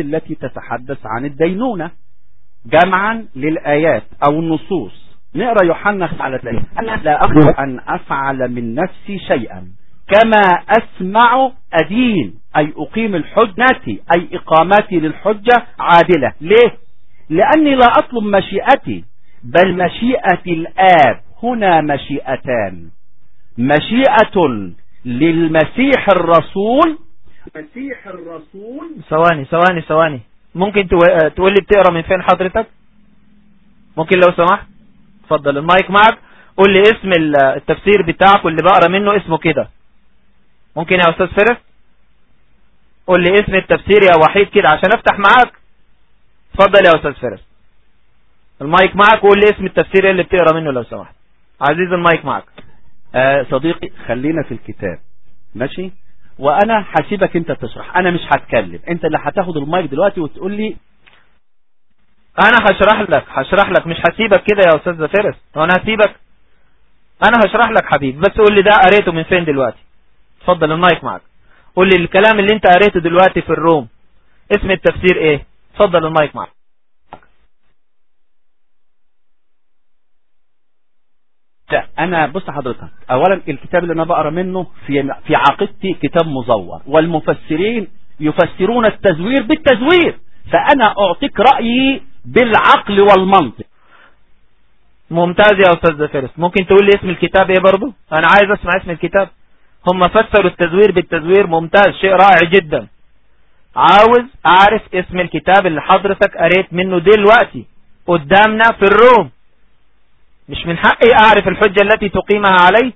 التي تتحدث عن الدينونة. جمعا للآيات أو النصوص. نقرأ يوحنا على تلاقيه أنا لا أقدر أن أفعل من نفسي شيئا. كما أسمع أدين أي أقيم الحجة أي إقامتي للحجة عادلة. ليه؟ لأني لا أطلب مشيئتي بل مشيئة الآب. هنا مشيئتان. مشيئة للمسيح الرسول مسيح الرسول. ثواني ثواني ثواني. ممكن تقول لي بتقرأ من فين حضرتك؟ ممكن لو سمحت؟ اتفضل المايك معك. قول لي اسم التفسير بتاعك واللي بقرأ منه اسمه كده. ممكن يا أستاذ فرس قول لي اسم التفسير يا وحيد كده عشان أفتح معاك. اتفضل يا أستاذ فرس المايك معك وقول لي اسم التفسير اللي بتقرأ منه لو سمحت. عزيز المايك معك. آه صديقي خلينا في الكتاب. ماشي؟ وأنا هسيبك أنت تشرح. أنا مش هتكلم. أنت اللي هتاخد المايك دلوقتي وتقول لي أنا هشرح لك. هشرح لك. مش هسيبك كده يا أستاذ فارس. وأنا هسيبك. أنا هشرح لك حبيبي. بس قول لي ده قريته من فين دلوقتي؟ اتفضل المايك معك قول لي الكلام اللي أنت قريته دلوقتي في الروم. اسم التفسير إيه؟ اتفضل المايك معك أنا بص حضرتك اولا الكتاب اللي أنا بقرأ منه في في عقيدتي كتاب مزور والمفسرين يفسرون التزوير بالتزوير فأنا أعطيك رأيي بالعقل والمنطق. ممتاز يا أستاذ فارس. ممكن تقول لي اسم الكتاب إيه برضو؟ أنا عايز أسمع اسم الكتاب. هم فسروا التزوير بالتزوير ممتاز شيء رائع جدا. عاوز أعرف اسم الكتاب اللي حضرتك قريت منه دلوقتي قدامنا في الروم. مش من حقي أعرف الحجة التي تقيمها علي؟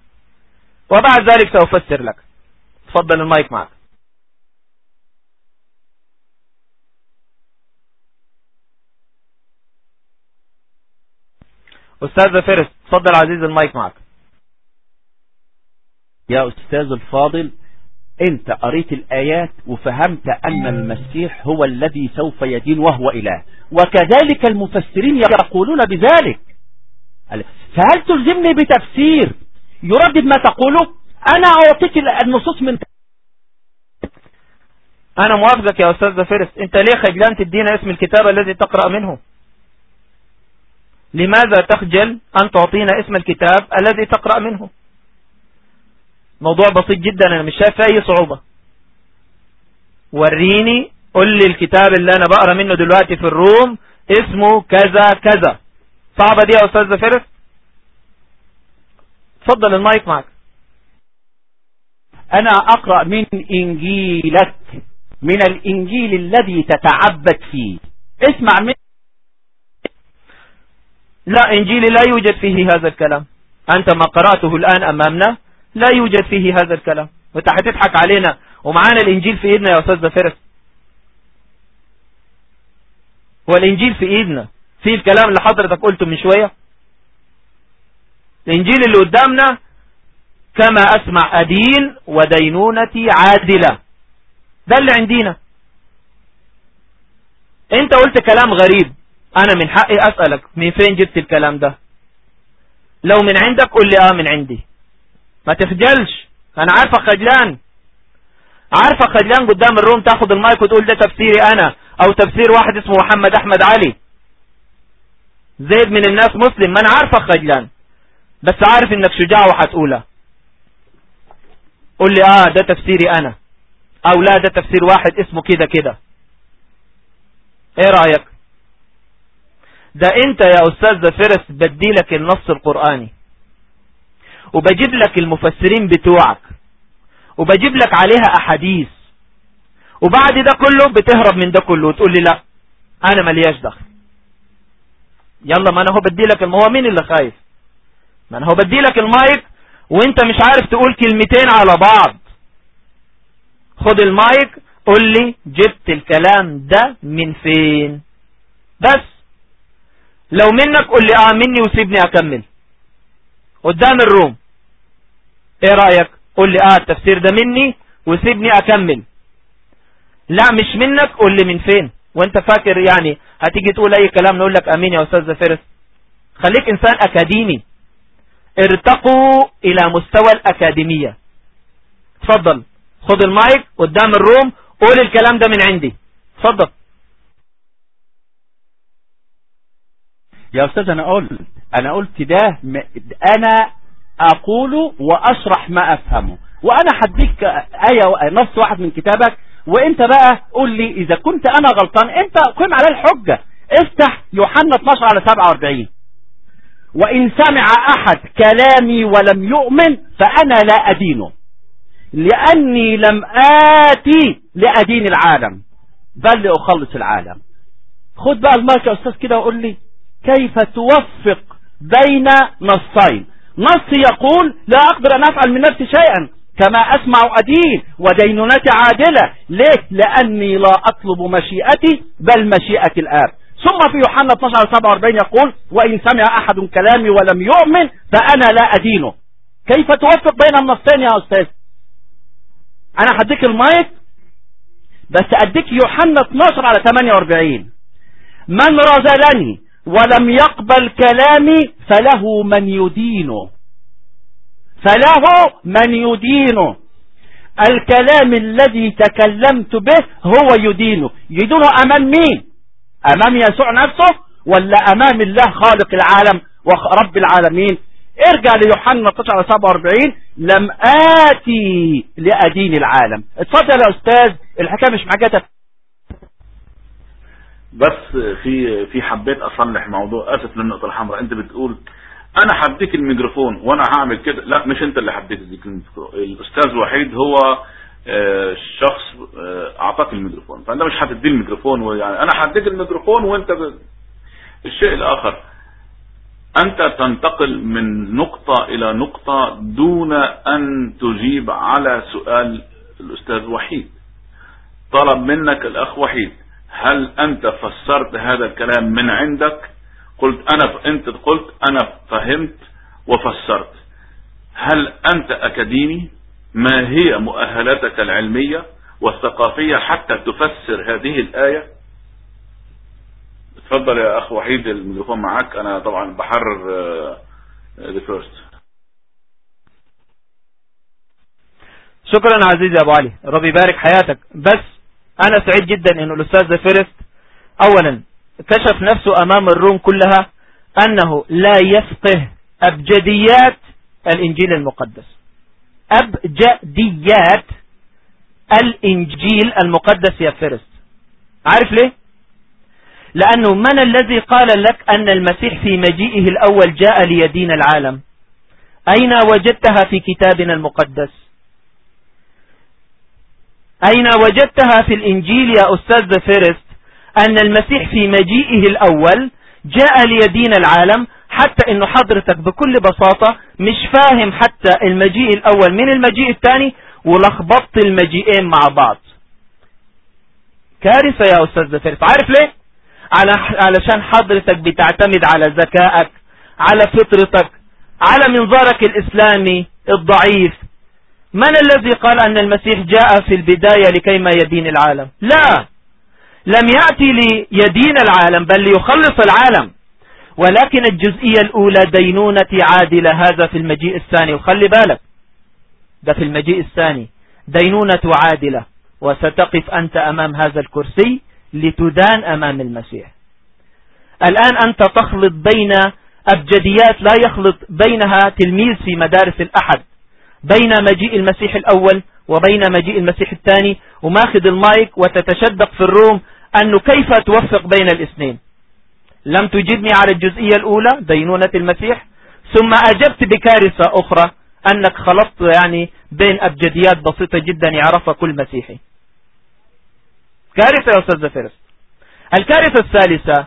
وبعد ذلك سأفسر لك. تفضل المايك معك. أستاذ فارس تفضل عزيز المايك معك. يا أستاذ الفاضل أنت قريت الآيات وفهمت أن المسيح هو الذي سوف يدين وهو إله. وكذلك المفسرين يقولون بذلك. فهل تلزمني بتفسير يردد ما تقوله؟ أنا أعطيك النصوص من أنا موافقك يا أستاذ فارس. أنت ليه خجلان تدينا اسم الكتاب الذي تقرأ منه؟ لماذا تخجل أن تعطينا اسم الكتاب الذي تقرأ منه؟ موضوع بسيط جدا أنا مش شايف أي صعوبة. وريني قل لي الكتاب اللي أنا بقرأ منه دلوقتي في الروم اسمه كذا كذا. صعبة دي يا أستاذ فارس تفضل المايك معك أنا أقرأ من إنجيلك من الإنجيل الذي تتعبد فيه. اسمع من لا إنجيلي لا يوجد فيه هذا الكلام. أنت ما قرأته الآن أمامنا لا يوجد فيه هذا الكلام. وانت هتضحك علينا ومعانا الإنجيل في إيدنا يا أستاذ فارس والإنجيل في إيدنا. في الكلام اللي حضرتك قلته من شوية؟ الإنجيل اللي قدامنا كما أسمع ادين ودينونتي عادلة. ده اللي عندنا. أنت قلت كلام غريب. أنا من حقي أسألك من فين جبت الكلام ده؟ لو من عندك قل لي آه من عندي. ما تخجلش. أنا عارفة خجلان. عارفة خجلان قدام الروم تاخد المايك وتقول ده تفسيري أنا أو تفسير واحد اسمه محمد أحمد علي. زيد من الناس مسلم ما أنا عارفك خجلان بس عارف إنك شجاع وحتقولها. قول لي آه ده تفسيري أنا. أو لا ده تفسير واحد اسمه كده كده. إيه رأيك؟ ده أنت يا أستاذ فرس بدي لك النص القرآني. وبجيب لك المفسرين بتوعك. وبجيب لك عليها أحاديث. وبعد ده كله بتهرب من ده كله وتقول لي لا أنا ملياش دخل. يلا ما أنا هو بدي لك هو مين اللي خايف؟ ما أنا هو بدي لك المايك وانت مش عارف تقول كلمتين على بعض. خد المايك قول لي جبت الكلام ده من فين؟ بس. لو منك قول لي آه مني وسيبني أكمل. قدام الروم. إيه رأيك؟ قول لي آه التفسير ده مني وسيبني أكمل. لا مش منك قول لي من فين؟ وانت فاكر يعني هتيجي تقول أي كلام نقول لك أمين يا أستاذ فارس. خليك إنسان أكاديمي. ارتقوا إلى مستوى الأكاديمية. اتفضل خد المايك قدام الروم قول الكلام ده من عندي. اتفضل يا أستاذ أنا قلت أنا قلت ده م... أنا اقوله وأشرح ما أفهمه. وأنا هديك آية نص واحد من كتابك وانت بقى قول لي إذا كنت أنا غلطان أنت قم على الحجة افتح يوحنا 12 على 47 وإن سمع أحد كلامي ولم يؤمن فأنا لا أدينه. لأني لم آتي لأدين العالم بل لأخلص العالم. خد بقى المايك يا أستاذ كده وقول لي كيف توفق بين نصين؟ نص يقول لا أقدر أن أفعل من نفسي شيئا. كما أسمع أدين ودينونتي عادلة. ليه لأني لا أطلب مشيئتي بل مشيئة الآب. ثم في يوحنا 12 47 يقول وإن سمع أحد كلامي ولم يؤمن فأنا لا أدينه. كيف توفق بين النصين يا أستاذ؟ أنا هديك المايك بس أديك يوحنا 12 على 48 من رزلني ولم يقبل كلامي فله من يدينه. فله من يدينه الكلام الذي تكلمت به هو يدينه يدينه أمام مين؟ أمام يسوع نفسه ولا أمام الله خالق العالم ورب العالمين؟ ارجع ليوحنا 47 لم آتي لأدين العالم. اتفضل يا أستاذ الحكاية مش محاجاتك بس في في حبيت أصلح موضوع آسف للنقطة الحمراء. أنت بتقول أنا هديك الميكروفون وأنا هعمل كده. لا مش أنت اللي هديك الميكروفون. الأستاذ وحيد هو آه، شخص آه، أعطاك الميكروفون. فأنت مش هتدي الميكروفون ويعني أنا هديك الميكروفون وأنت ب... الشيء الآخر. أنت تنتقل من نقطة إلى نقطة دون أن تجيب على سؤال الأستاذ وحيد. طلب منك الأخ وحيد هل أنت فسرت هذا الكلام من عندك؟ قلت أنا أنت قلت أنا فهمت وفسرت. هل أنت أكاديمي؟ ما هي مؤهلاتك العلمية والثقافية حتى تفسر هذه الآية؟ تفضل يا أخ وحيد الميكروفون معك أنا طبعا بحرر The First شكرا عزيزي أبو علي. ربي يبارك حياتك. بس أنا سعيد جدا أنه الأستاذ The First أولا كشف نفسه أمام الروم كلها أنه لا يفقه أبجديات الإنجيل المقدس. أبجديات الإنجيل المقدس يا First عارف ليه؟ لأنه من الذي قال لك أن المسيح في مجيئه الأول جاء ليدين العالم؟ أين وجدتها في كتابنا المقدس؟ أين وجدتها في الإنجيل يا أستاذ فيرست؟ أن المسيح في مجيئه الأول جاء ليدين العالم حتى أنه حضرتك بكل بساطة مش فاهم حتى المجيء الأول من المجيء الثاني ولخبطت المجيئين مع بعض. كارثة يا أستاذ زفير عارف ليه؟ علشان حضرتك بتعتمد على ذكائك على فطرتك على منظارك الإسلامي الضعيف. من الذي قال أن المسيح جاء في البداية لكيما يدين العالم؟ لا! لم يأتي ليدين العالم بل ليخلص العالم. ولكن الجزئية الأولى دينونة عادلة هذا في المجيء الثاني. وخلي بالك ده في المجيء الثاني. دينونة عادلة وستقف أنت أمام هذا الكرسي لتدان أمام المسيح. الآن أنت تخلط بين أبجديات لا يخلط بينها تلميذ في مدارس الأحد بين مجيء المسيح الأول وبين مجيء المسيح الثاني وماخذ المايك وتتشدق في الروم أنه كيف توفق بين الاثنين؟ لم تجدني على الجزئية الأولى دينونة المسيح ثم أجبت بكارثة أخرى أنك خلطت يعني بين أبجديات بسيطة جدا يعرفها كل مسيحي. كارثة يا أستاذ فارس. الكارثة الثالثة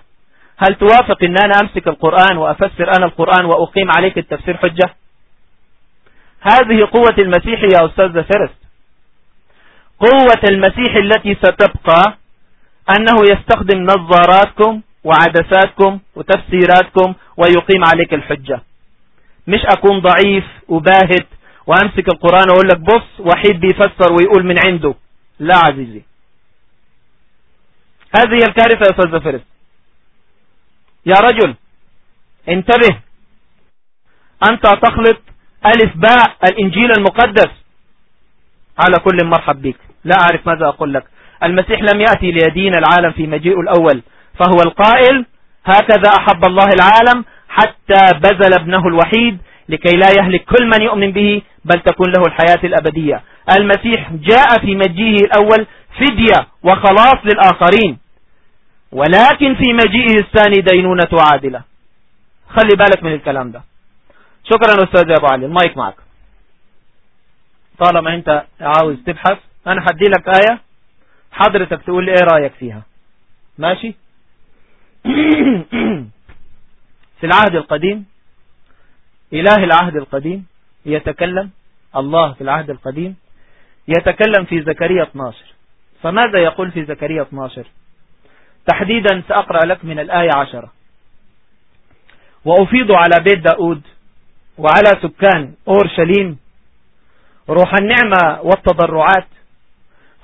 هل توافق أن أنا أمسك القرآن وأفسر أنا القرآن وأقيم عليك التفسير حجة؟ هذه قوة المسيح يا أستاذ فارس. قوة المسيح التي ستبقى أنه يستخدم نظاراتكم وعدساتكم وتفسيراتكم ويقيم عليك الحجة. مش أكون ضعيف وباهت وأمسك القرآن وأقول لك بص وحيد بيفسر ويقول من عنده. لا عزيزي. هذه الكارثة يا أستاذ فارس يا رجل انتبه. أنت تخلط ألف باء الإنجيل المقدس على كل مرحب بك. لا أعرف ماذا أقول لك. المسيح لم يأتي ليدين العالم في مجيء الأول فهو القائل هكذا أحب الله العالم حتى بذل ابنه الوحيد لكي لا يهلك كل من يؤمن به بل تكون له الحياة الأبدية. المسيح جاء في مجيه الأول فدية وخلاص للآخرين ولكن في مجيئه الثاني دينونة عادلة. خلي بالك من الكلام ده. شكرا أستاذ أبو علي. المايك معك. طالما أنت عاوز تبحث أنا حدي لك آية. حضرتك تقول لي إيه رأيك فيها؟ ماشي؟ في العهد القديم إله العهد القديم يتكلم الله في العهد القديم يتكلم في زكريا 12 فماذا يقول في زكريا 12 تحديدا سأقرأ لك من الآية 10 وأفيض على بيت داود وعلى سكان أورشليم روح النعمة والتضرعات.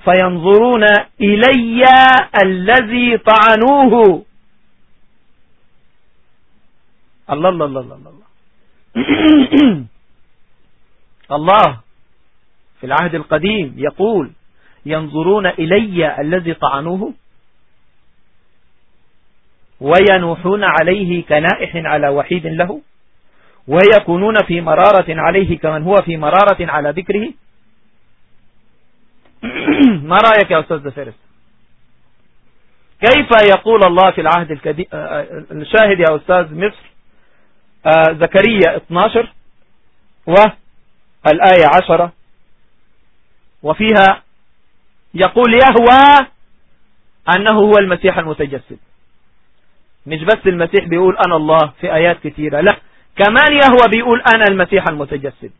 فينظرون إلي الذي طعنوه. الله الله الله الله الله. الله في العهد القديم يقول ينظرون إلي الذي طعنوه. وينوحون عليه كنائح على وحيد له. ويكونون في مرارة عليه كمن هو في مرارة على ذكره. ما رأيك يا أستاذ فارس؟ كيف يقول الله في العهد الكدي... آه، آه، الشاهد يا أستاذ مصر آه، زكريا 12 والآية 10 وفيها يقول يهوى أنه هو المسيح المتجسد. مش بس المسيح بيقول أنا الله في آيات كثيرة لا كمان يهوى بيقول أنا المسيح المتجسد.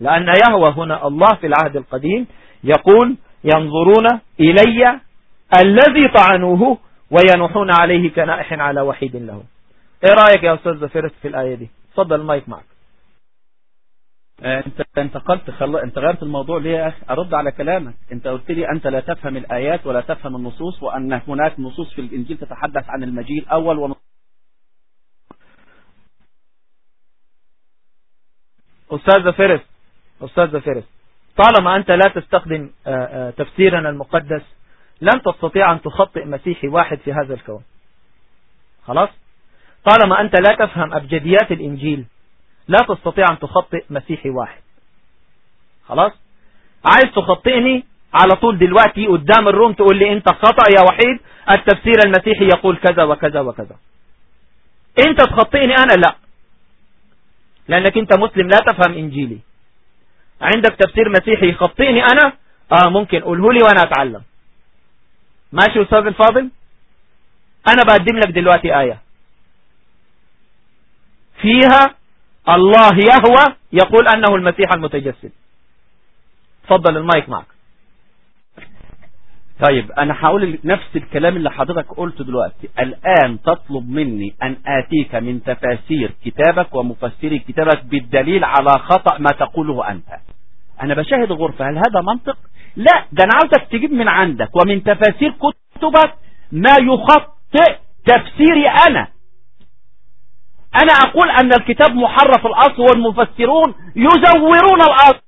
لأن يهوى هنا الله في العهد القديم يقول ينظرون إلي الذي طعنوه وينوحون عليه كنائح على وحيد له. إيه رأيك يا أستاذ زفرت في الآية دي؟ تفضل المايك معك. آه، انت انتقلت خل... انت غيرت الموضوع ليه يا أخي؟ أرد على كلامك. أنت قلت لي أنت لا تفهم الآيات ولا تفهم النصوص وأن هناك نصوص في الإنجيل تتحدث عن المجيء الأول و... أستاذ فارس أستاذ فارس طالما أنت لا تستخدم آه، آه، تفسيرنا المقدس لن تستطيع أن تخطئ مسيحي واحد في هذا الكون. خلاص؟ طالما أنت لا تفهم أبجديات الإنجيل لا تستطيع أن تخطئ مسيحي واحد. خلاص؟ عايز تخطئني؟ على طول دلوقتي قدام الروم تقول لي أنت خطأ يا وحيد التفسير المسيحي يقول كذا وكذا وكذا. أنت تخطئني أنا؟ لا. لأنك أنت مسلم لا تفهم إنجيلي. عندك تفسير مسيحي يخطئني أنا؟ آه ممكن. قوله لي وأنا أتعلم. ماشي أستاذ الفاضل؟ أنا بقدم لك دلوقتي آية. فيها الله يهوى يقول أنه المسيح المتجسد. تفضل المايك معك. طيب أنا هقول نفس الكلام اللي حضرتك قلته دلوقتي. الآن تطلب مني أن آتيك من تفاسير كتابك ومفسري كتابك بالدليل على خطأ ما تقوله أنت. أنا بشاهد غرفة هل هذا منطق؟ لا ده أنا عاوزك تجيب من عندك ومن تفاسير كتبك ما يخطئ تفسيري أنا. أنا أقول أن الكتاب محرف الأصل والمفسرون يزورون الأصل.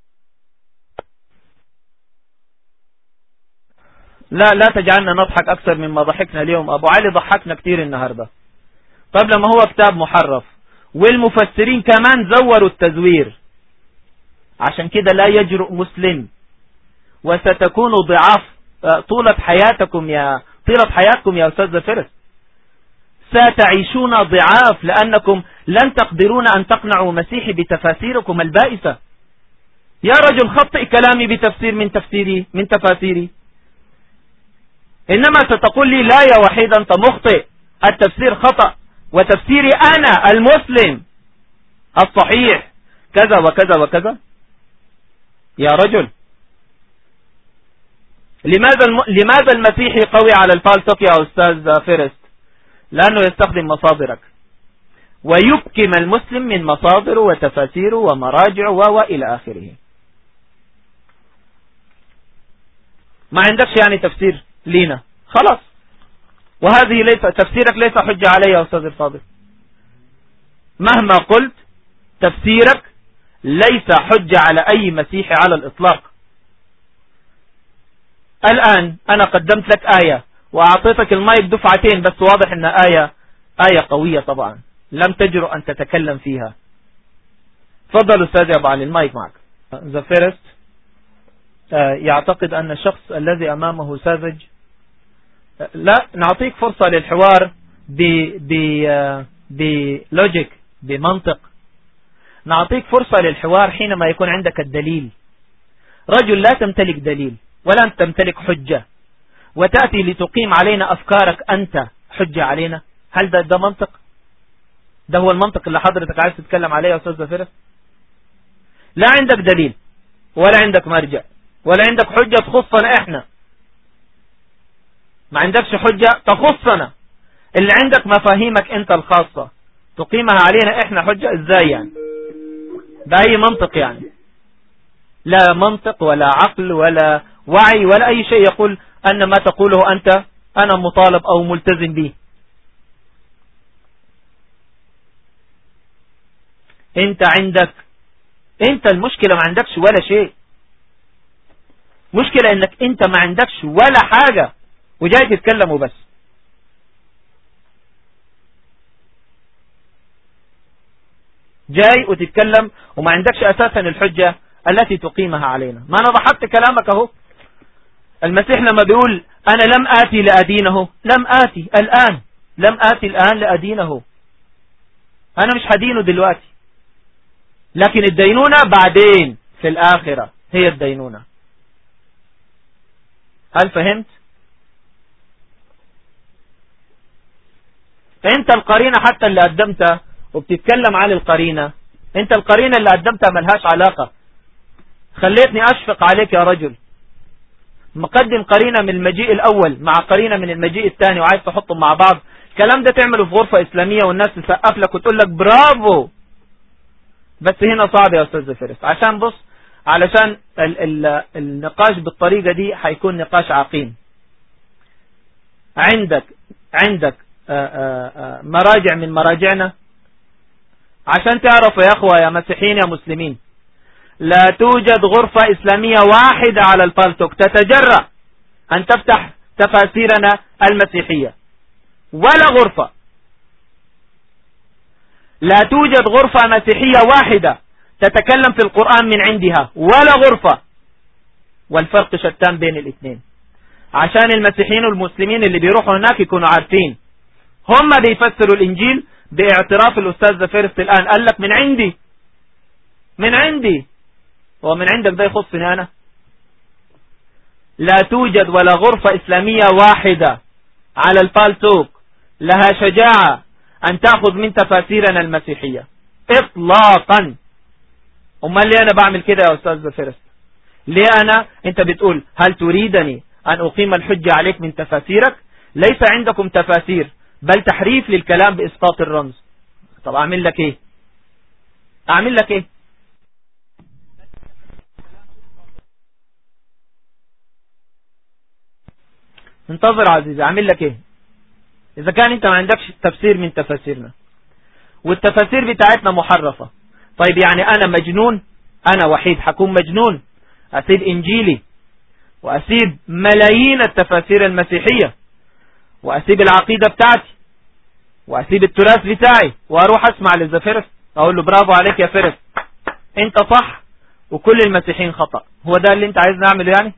لا لا تجعلنا نضحك أكثر مما ضحكنا اليوم. أبو علي ضحكنا كتير النهاردة. طب لما هو كتاب محرف. والمفسرين كمان زوروا التزوير. عشان كده لا يجرؤ مسلم. وستكون ضعاف. آه، طولة حياتكم يا طيلة حياتكم يا أستاذ فرس ستعيشون ضعاف لأنكم لن تقدرون أن تقنعوا مسيحي بتفاسيركم البائسة. يا رجل خطئ كلامي بتفسير من تفسيري من تفاسيري. إنما ستقول لي لا يا وحيد أنت مخطئ. التفسير خطأ. وتفسيري أنا المسلم. الصحيح. كذا وكذا وكذا. يا رجل. لماذا لماذا المسيحي قوي على البالتوك يا أستاذ First؟ لأنه يستخدم مصادرك. ويبكم المسلم من مصادره وتفاسيره ومراجعه وإلى آخره. ما عندكش يعني تفسير؟ لينا. خلاص. وهذه ليس تفسيرك ليس حجة علي يا أستاذ الفاضل. مهما قلت تفسيرك ليس حجة على أي مسيحي على الإطلاق. الآن أنا قدمت لك آية وأعطيتك المايك دفعتين بس واضح أن آية آية قوية طبعا. لم تجرؤ أن تتكلم فيها. فضل أستاذ أبو علي المايك معك. The first آه، يعتقد أن الشخص الذي أمامه ساذج لا نعطيك فرصة للحوار بلوجيك آه، بمنطق. نعطيك فرصة للحوار حينما يكون عندك الدليل. رجل لا تمتلك دليل ولا تمتلك حجة. وتأتي لتقيم علينا أفكارك أنت حجة علينا. هل ده, ده منطق؟ ده هو المنطق اللي حضرتك عايز تتكلم عليه يا أستاذ زفرة لا عندك دليل ولا عندك مرجع ولا عندك حجة تخصنا إحنا. ما عندكش حجة تخصنا. اللي عندك مفاهيمك انت الخاصة. تقيمها علينا إحنا حجة إزاي يعني؟ بأي منطق يعني؟ لا منطق ولا عقل ولا وعي ولا أي شيء يقول أن ما تقوله أنت أنا مطالب أو ملتزم به. انت عندك انت المشكلة ما عندكش ولا شيء. مشكلة إنك انت ما عندكش ولا حاجة. وجاي تتكلم وبس جاي وتتكلم وما عندكش أساسا الحجة التي تقيمها علينا. ما أنا ضحكت كلامك أهو. المسيح لما بيقول أنا لم آتي لأدينه لم آتي الآن لم آتي الآن لأدينه. أنا مش هدينه دلوقتي. لكن الدينونة بعدين في الآخرة هي الدينونة. هل فهمت؟ انت القرينة حتى اللي قدمتها وبتتكلم عن القرينة. أنت القرينة اللي قدمتها ملهاش علاقة. خليتني أشفق عليك يا رجل. مقدم قرينة من المجيء الأول مع قرينة من المجيء الثاني وعايز تحطهم مع بعض. الكلام ده تعمله في غرفة إسلامية والناس تسقف لك وتقول لك برافو! بس هنا صعب يا أستاذ فارس. عشان بص علشان ال ال النقاش بالطريقة دي هيكون نقاش عقيم. عندك عندك مراجع من مراجعنا. عشان تعرفوا يا أخوة يا مسيحيين يا مسلمين لا توجد غرفة إسلامية واحدة على البالتوك. تتجرأ أن تفتح تفاسيرنا المسيحية. ولا غرفة. لا توجد غرفة مسيحية واحدة تتكلم في القرآن من عندها. ولا غرفة. والفرق شتان بين الاثنين. عشان المسيحيين والمسلمين اللي بيروحوا هناك يكونوا عارفين. هم بيفسروا الإنجيل باعتراف الأستاذ The First الآن. قال لك من عندي. من عندي. هو من عندك ده يخصني أنا لا توجد ولا غرفة إسلامية واحدة على البالتوك لها شجاعة أن تأخذ من تفاسيرنا المسيحية. اطلاقا. أمال ليه أنا بعمل كده يا أستاذ The First ليه أنا؟ أنت بتقول هل تريدني أن أقيم الحجة عليك من تفاسيرك؟ ليس عندكم تفاسير. بل تحريف للكلام بإسقاط الرمز. طب أعمل لك إيه؟ أعمل لك إيه؟ انتظر عزيزي أعمل لك إيه؟ إذا كان أنت ما عندكش تفسير من تفاسيرنا. والتفاسير بتاعتنا محرفة. طيب يعني أنا مجنون؟ أنا وحيد حكون مجنون؟ اسيب إنجيلي؟ واسيب ملايين التفاسير المسيحية. وأسيب العقيدة بتاعتي. وأسيب التراث بتاعي. وأروح أسمع للزفرس أقول له برافو عليك يا فرس أنت صح. وكل المسيحيين خطأ. هو ده اللي أنت عايز نعمله يعني؟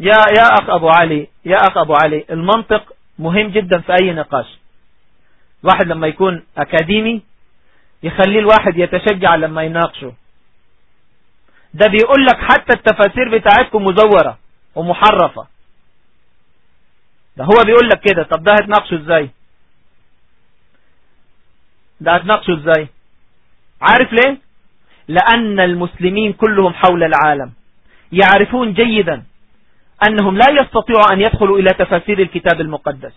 يا يا أخ أبو علي يا أخ أبو علي المنطق مهم جدا في أي نقاش. واحد لما يكون أكاديمي يخلي الواحد يتشجع لما يناقشه. ده بيقول لك حتى التفاسير بتاعتكم مزورة. ومحرفة. ده هو بيقول لك كده. طب ده هتناقشه إزاي؟ ده هتناقشه إزاي؟ عارف ليه؟ لأن المسلمين كلهم حول العالم يعرفون جيدا أنهم لا يستطيعوا أن يدخلوا إلى تفاسير الكتاب المقدس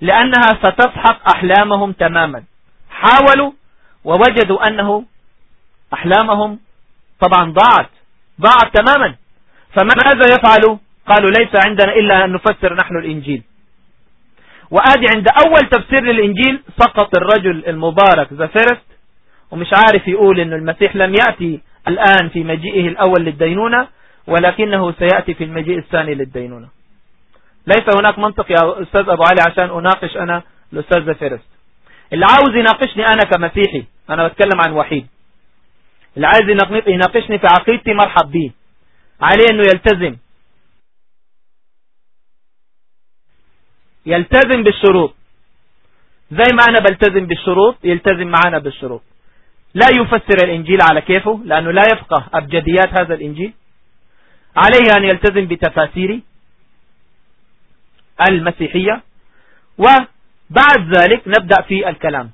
لأنها ستسحق أحلامهم تماما. حاولوا ووجدوا أنه أحلامهم طبعا ضاعت ضاعت تماما. فماذا يفعلوا؟ قالوا ليس عندنا إلا أن نفسر نحن الإنجيل. وآدي عند أول تفسير للإنجيل سقط الرجل المبارك The First ومش عارف يقول أن المسيح لم يأتي الآن في مجيئه الأول للدينونة ولكنه سيأتي في المجيء الثاني للدينونة. ليس هناك منطق يا أستاذ أبو علي عشان أناقش أنا الأستاذ زفيرست. اللي عاوز يناقشني أنا كمسيحي أنا بتكلم عن وحيد. اللي عايز يناقشني في عقيدتي مرحب بيه. عليه أنه يلتزم. يلتزم بالشروط. زي ما أنا بلتزم بالشروط يلتزم معنا بالشروط. لا يفسر الإنجيل على كيفه لأنه لا يفقه أبجديات هذا الإنجيل. عليه أن يلتزم بتفاسير المسيحية. وبعد ذلك نبدأ في الكلام.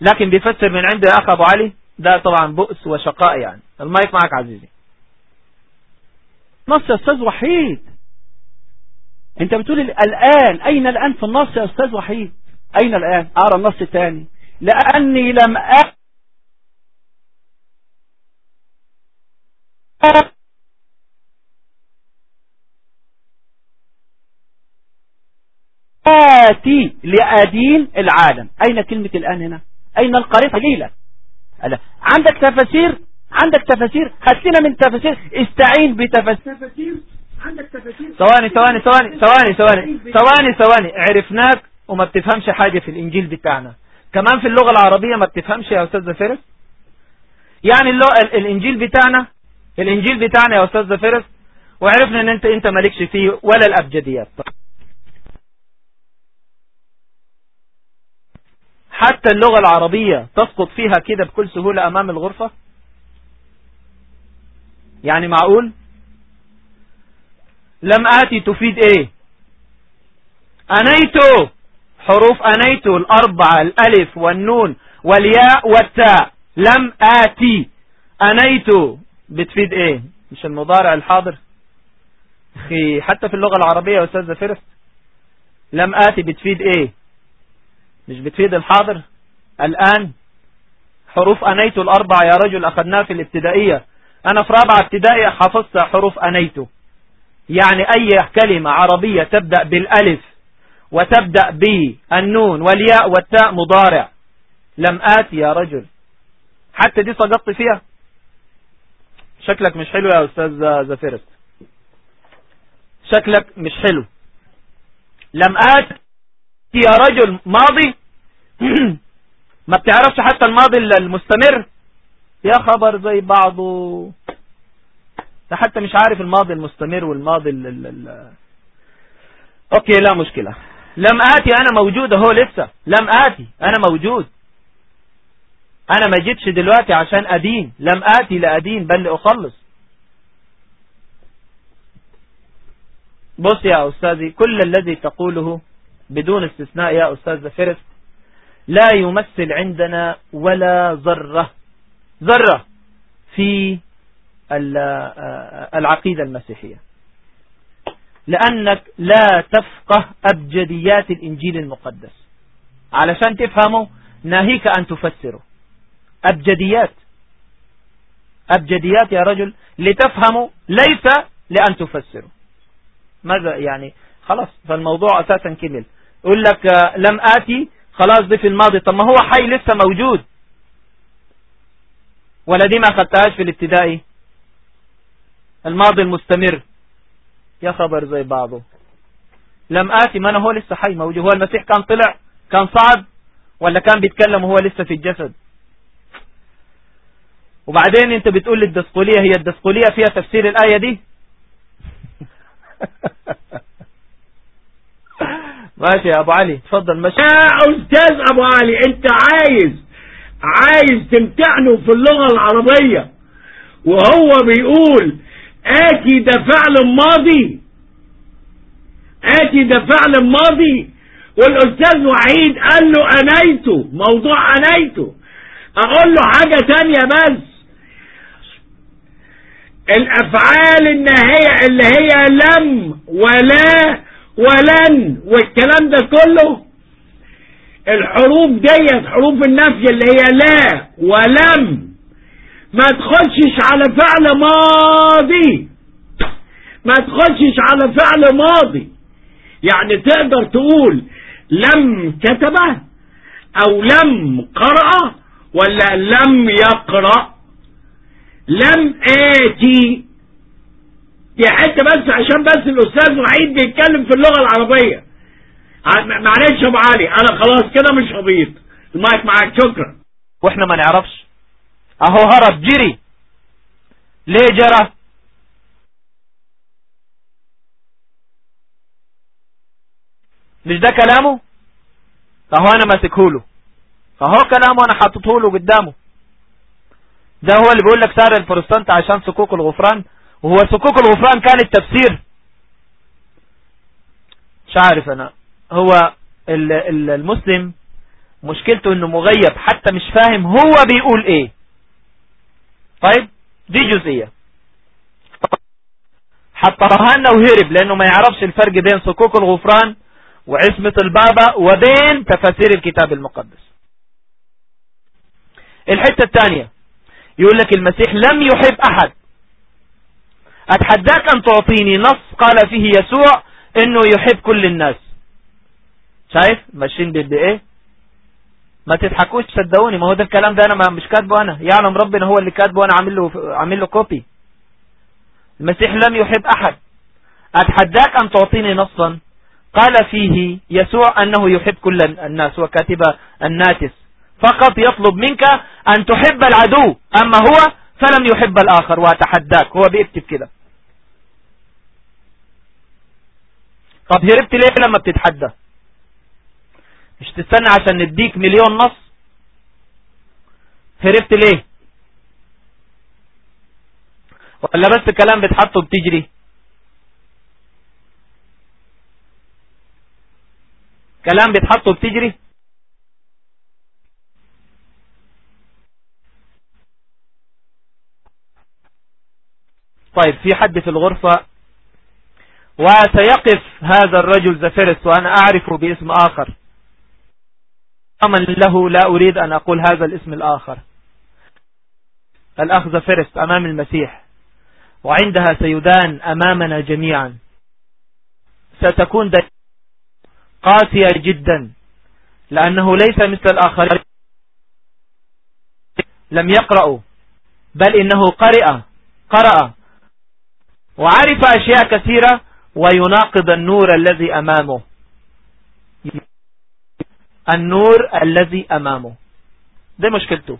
لكن بيفسر من عند أخ أبو علي ده طبعا بؤس وشقاء يعني. المايك معك عزيزي. نص يا أستاذ وحيد. انت بتقول الآن أين الآن في النص يا أستاذ وحيد؟ أين الآن؟ أرى النص الثاني لأني لم آتي لأدين العالم. أين كلمة الآن هنا؟ أين القرية؟ قليلا. عندك تفاسير عندك تفاسير هات لنا من تفاسير استعين بتفاسير عندك تفاسير ثواني ثواني ثواني ثواني ثواني ثواني ثواني. عرفناك وما بتفهمش حاجة في الإنجيل بتاعنا. كمان في اللغة العربية ما بتفهمش يا أستاذ زفيرس يعني الإنجيل بتاعنا الإنجيل بتاعنا يا أستاذ زفيرس وعرفنا إن أنت أنت مالكش فيه ولا الأبجديات. حتى اللغة العربية تسقط فيها كده بكل سهولة أمام الغرفة؟ يعني معقول؟ لم آتي تفيد إيه؟ أنيتو حروف أنيتو الأربعة الألف والنون والياء والتاء. لم آتي. أنيتو بتفيد إيه؟ مش المضارع الحاضر؟ أخي حتى في اللغة العربية يا أستاذ زفرس لم آتي بتفيد إيه؟ مش بتفيد الحاضر؟ الآن حروف أنيت الأربع يا رجل أخذناها في الابتدائية. أنا في رابعة ابتدائية حفظت حروف أنيت. يعني أي كلمة عربية تبدأ بالألف وتبدأ بالنون والياء والتاء مضارع. لم آتي يا رجل. حتى دي صدقت فيها؟ شكلك مش حلو يا أستاذ زفرت شكلك مش حلو. لم آتي يا رجل. ماضي؟ ما بتعرفش حتى الماضي المستمر؟ يا خبر زي بعضه. ده حتى مش عارف الماضي المستمر والماضي ال ال ال أوكي لا مشكلة. لم آتي أنا موجود أهو لسه. لم آتي أنا موجود. أنا ما جيتش دلوقتي عشان أدين. لم آتي لأدين بل لأخلص بص يا أستاذي كل الذي تقوله بدون استثناء يا أستاذ فيرس لا يمثل عندنا ولا ذرة. ذرة في العقيدة المسيحية. لأنك لا تفقه أبجديات الإنجيل المقدس. علشان تفهمه ناهيك أن تفسره. أبجديات. أبجديات يا رجل لتفهموا ليس لأن تفسروا ماذا يعني؟ خلاص فالموضوع أساسا كمل يقول لك لم آتي خلاص دي في الماضي. طب ما هو حي لسه موجود. ولا دي ما أخذتهاش في الابتدائي؟ الماضي المستمر. يا خبر زي بعضه. لم آتي ما أنا هو لسه حي موجود. هو المسيح كان طلع كان صعد ولا كان بيتكلم وهو لسه في الجسد؟ وبعدين انت بتقول لي الدسقولية هي الدسقولية فيها تفسير الآية دي؟ ماشي يا أبو علي تفضل ماشي. يا أستاذ أبو علي أنت عايز عايز تمتحنه في اللغة العربية وهو بيقول آتي ده فعل ماضي. آتي ده فعل ماضي. والأستاذ وحيد قال له أنيته موضوع أنيته. أقول له حاجة تانية بس. الأفعال النهاية اللي هي لم ولا ولن والكلام ده كله الحروف ديت حروف النفي اللي هي لا ولم. ما تخشش على فعل ماضي. ما تخشش على فعل ماضي. يعني تقدر تقول لم كتب أو لم قرأ ولا لم يقرأ. لم آتي دي حتة بس عشان بس الأستاذ وحيد بيتكلم في اللغة العربية. ع- معلش يا أبو علي أنا خلاص كده مش هبيط. المايك معاك شكرا. وإحنا ما نعرفش أهو هرب جري. ليه جرى؟ مش ده كلامه؟ أهو أنا ماسكهوله أهو كلامه أنا حاططهوله قدامه. ده هو اللي بيقول لك سعر البروستانت عشان صكوك الغفران. وهو صكوك الغفران كان التفسير. مش عارف أنا. هو ال- ال- المسلم مشكلته إنه مغيب حتى مش فاهم هو بيقول إيه. طيب دي جزئية. حطها لنا وهرب لأنه ما يعرفش الفرق بين صكوك الغفران وعصمة البابا وبين تفاسير الكتاب المقدس. الحتة الثانية يقول لك المسيح لم يحب أحد. أتحداك أن تعطيني نص؟ قال فيه يسوع إنه يحب كل الناس. شايف؟ ماشيين بايه ما تضحكوش صدقوني ما هو ده الكلام ده أنا ما مش كاتبه أنا. يعلم ربنا هو اللي كاتبه وأنا عامل له عامل له كوبي المسيح لم يحب أحد. أتحداك أن تعطيني نصا؟ قال فيه يسوع أنه يحب كل الناس وكاتب الناتس. فقط يطلب منك أن تحب العدو. أما هو فلم يحب الآخر وأتحداك. هو بيكتب كده. طب هربت ليه لما بتتحدى؟ مش تستنى عشان نديك مليون نص؟ هربت ليه؟ ولا بس كلام بتحطه بتجري؟ كلام بتحطه بتجري؟ طيب في حد في الغرفة؟ وسيقف هذا الرجل زفرس وأنا أعرفه باسم آخر. من له لا أريد أن أقول هذا الاسم الآخر. الأخ زفرس أمام المسيح. وعندها سيدان أمامنا جميعا. ستكون قاسية جدا. لأنه ليس مثل الآخرين. لم يقرأوا. بل إنه قرأ قرأ. وعرف أشياء كثيرة. ويناقض النور الذي أمامه. النور الذي أمامه. ده مشكلته.